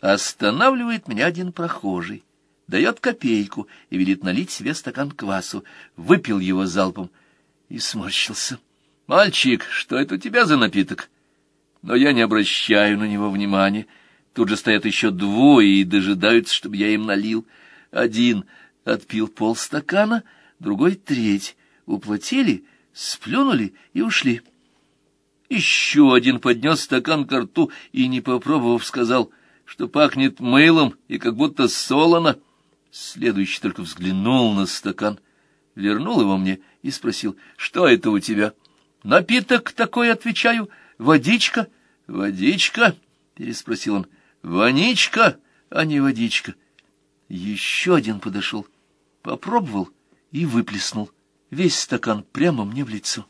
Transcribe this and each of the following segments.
Останавливает меня один прохожий, дает копейку и велит налить себе стакан квасу. Выпил его залпом и сморщился. «Мальчик, что это у тебя за напиток?» Но я не обращаю на него внимания. Тут же стоят еще двое и дожидаются, чтобы я им налил. Один отпил полстакана, другой — треть. Уплатили, сплюнули и ушли. Еще один поднес стакан к рту и, не попробовав, сказал, что пахнет мылом и как будто солоно. Следующий только взглянул на стакан, вернул его мне и спросил, что это у тебя? Напиток такой, отвечаю, водичка. Водичка? переспросил он. Воничка, а не водичка. Еще один подошел, попробовал и выплеснул весь стакан прямо мне в лицо.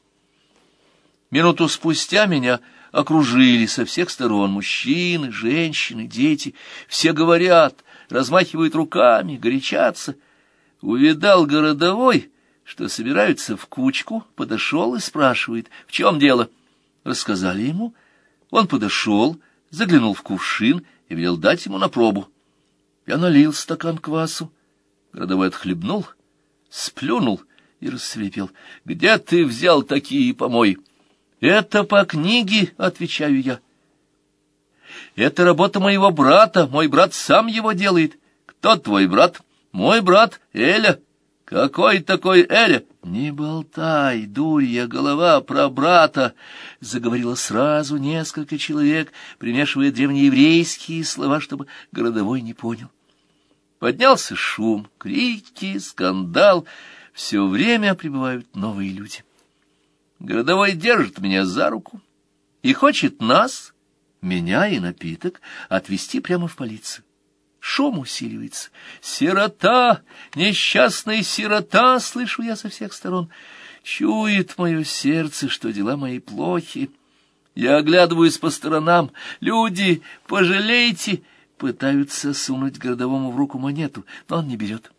Минуту спустя меня окружили со всех сторон мужчины, женщины, дети. Все говорят, размахивают руками, горячатся. Увидал городовой, что собираются в кучку, подошел и спрашивает, в чем дело. Рассказали ему. Он подошел, заглянул в кувшин и велел дать ему на пробу. Я налил стакан квасу. Городовой отхлебнул, сплюнул и рассверепел. — Где ты взял такие помои? —— Это по книге, — отвечаю я. — Это работа моего брата, мой брат сам его делает. Кто твой брат? Мой брат Эля. Какой такой Эля? Не болтай, дурья голова, про брата, — заговорило сразу несколько человек, примешивая древнееврейские слова, чтобы городовой не понял. Поднялся шум, крики, скандал. Все время прибывают новые люди. Городовой держит меня за руку и хочет нас, меня и напиток, отвезти прямо в полицию. Шум усиливается. «Сирота! Несчастная сирота!» — слышу я со всех сторон. Чует мое сердце, что дела мои плохи. Я оглядываюсь по сторонам. «Люди, пожалейте!» Пытаются сунуть городовому в руку монету, но он не берет.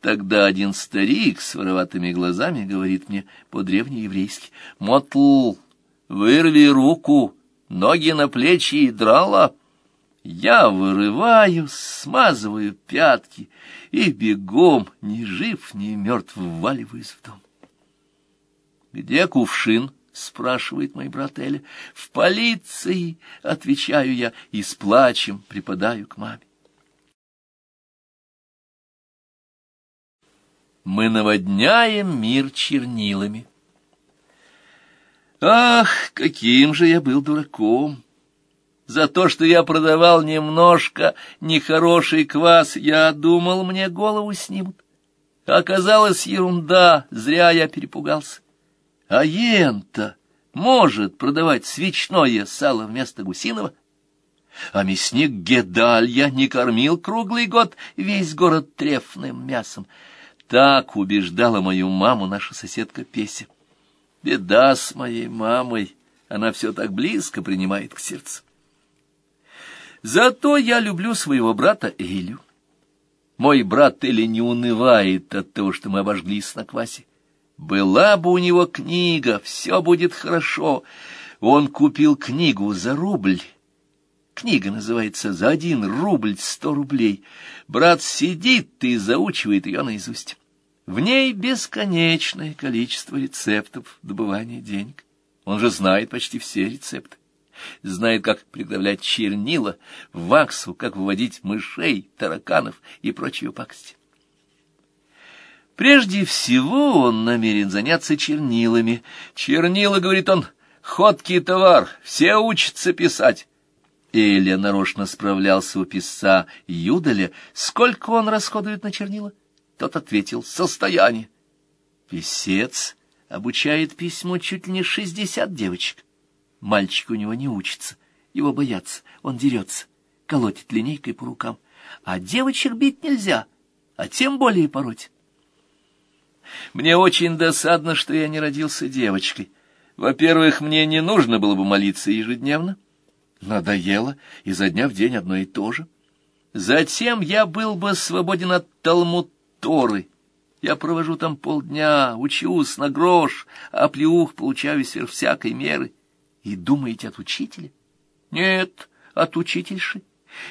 Тогда один старик с вороватыми глазами говорит мне по-древнееврейски, «Мотл, вырви руку, ноги на плечи и драла». Я вырываю, смазываю пятки и бегом, ни жив, ни мертв, вваливаюсь в дом. «Где кувшин?» — спрашивает мой брат Эля. «В полиции», — отвечаю я, и с плачем припадаю к маме. Мы наводняем мир чернилами. Ах, каким же я был дураком! За то, что я продавал немножко нехороший квас, я думал, мне голову снимут. Оказалось, ерунда, зря я перепугался. А ента может продавать свечное сало вместо гусиного, а мясник Гедалья не кормил круглый год весь город трефным мясом. Так убеждала мою маму наша соседка Песя. Беда с моей мамой, она все так близко принимает к сердцу. Зато я люблю своего брата Элю. Мой брат Эля не унывает от того, что мы обожглись на квасе. Была бы у него книга, все будет хорошо. Он купил книгу за рубль. Книга называется «За один рубль сто рублей». Брат сидит и заучивает ее наизусть. В ней бесконечное количество рецептов добывания денег. Он же знает почти все рецепты. Знает, как приготовлять чернила, ваксу, как выводить мышей, тараканов и прочие пакости. Прежде всего он намерен заняться чернилами. Чернила, говорит он, ходкий товар, все учатся писать. Илья нарочно справлялся у писца Юдаля, сколько он расходует на чернила. Тот ответил «Состояние». Песец обучает письму чуть ли не шестьдесят девочек. Мальчик у него не учится, его боятся, он дерется, колотит линейкой по рукам. А девочек бить нельзя, а тем более пороть. Мне очень досадно, что я не родился девочкой. Во-первых, мне не нужно было бы молиться ежедневно. Надоело, изо дня в день одно и то же. Затем я был бы свободен от Талмуд Торы. Я провожу там полдня, учусь на грош, а плюх получаю сверх всякой меры. И думаете от учителя? Нет, от учительши.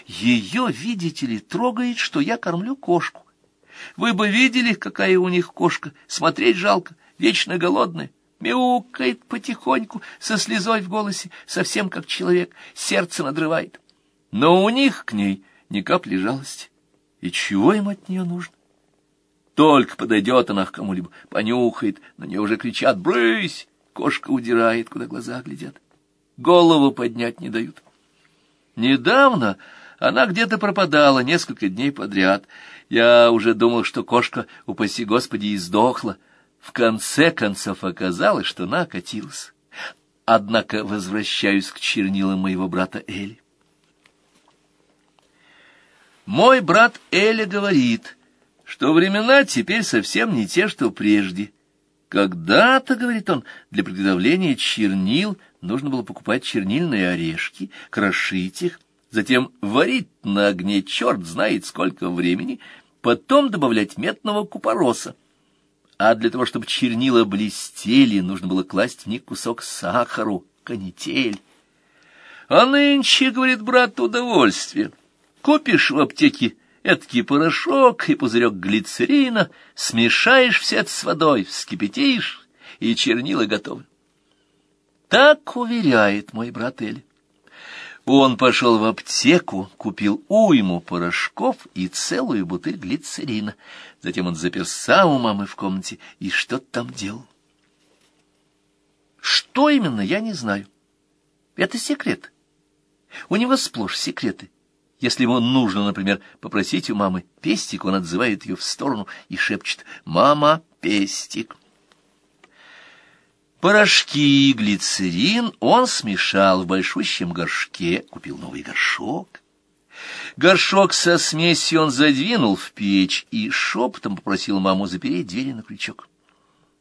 Ее, видите ли, трогает, что я кормлю кошку. Вы бы видели, какая у них кошка, смотреть жалко, вечно голодная. Мяукает потихоньку, со слезой в голосе, совсем как человек, сердце надрывает. Но у них к ней ни капли жалости. И чего им от нее нужно? Только подойдет она к кому-либо, понюхает, на нее уже кричат «Брысь!» Кошка удирает, куда глаза глядят. Голову поднять не дают. Недавно она где-то пропадала несколько дней подряд. Я уже думал, что кошка, упаси Господи, и сдохла. В конце концов оказалось, что она окатилась. Однако возвращаюсь к чернилам моего брата Эли. Мой брат Эля говорит, что времена теперь совсем не те, что прежде. Когда-то, говорит он, для приготовления чернил нужно было покупать чернильные орешки, крошить их, затем варить на огне черт знает сколько времени, потом добавлять метного купороса. А для того, чтобы чернила блестели, нужно было класть в них кусок сахару, канитель. А нынче, говорит брат, удовольствие. Купишь в аптеке эдакий порошок и пузырек глицерина, смешаешь все это с водой, вскипятишь, и чернила готовы. Так уверяет мой брат Эль. Он пошел в аптеку, купил уйму порошков и целую бутыль глицерина. Затем он заперся у мамы в комнате и что-то там делал. Что именно, я не знаю. Это секрет. У него сплошь секреты. Если ему нужно, например, попросить у мамы пестик, он отзывает ее в сторону и шепчет «Мама, пестик». Порошки и глицерин он смешал в большущем горшке, купил новый горшок. Горшок со смесью он задвинул в печь и шепотом попросил маму запереть двери на крючок.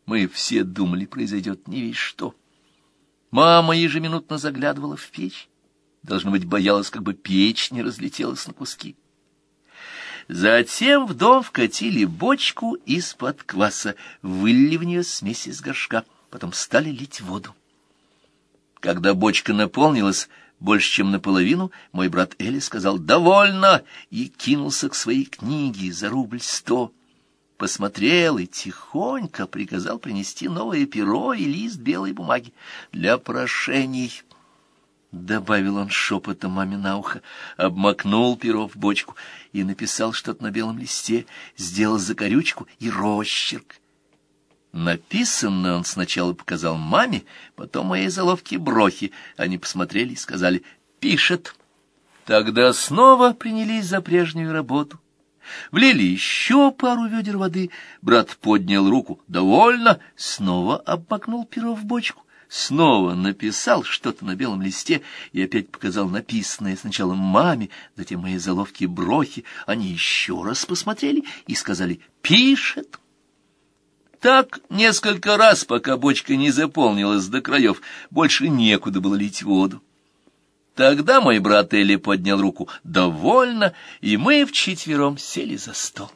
Мы все думали, произойдет не весь что. Мама ежеминутно заглядывала в печь. Должно быть, боялась, как бы печь не разлетелась на куски. Затем в дом вкатили бочку из-под кваса, вылили в нее смесь из горшка, потом стали лить воду. Когда бочка наполнилась больше, чем наполовину, мой брат Эли сказал «довольно» и кинулся к своей книге за рубль сто. Посмотрел и тихонько приказал принести новое перо и лист белой бумаги для прошений. — добавил он шепотом маме на ухо, обмакнул перо в бочку и написал что-то на белом листе, сделал закорючку и росчерк. Написанное он сначала показал маме, потом моей заловке Брохи. Они посмотрели и сказали «пишет». Тогда снова принялись за прежнюю работу. Влили еще пару ведер воды, брат поднял руку «довольно», снова обмакнул перо в бочку снова написал что-то на белом листе и опять показал написанное сначала маме, затем моей заловке Брохи. Они еще раз посмотрели и сказали «пишет». Так несколько раз, пока бочка не заполнилась до краев, больше некуда было лить воду. Тогда мой брат Элли поднял руку «довольно», и мы вчетвером сели за стол.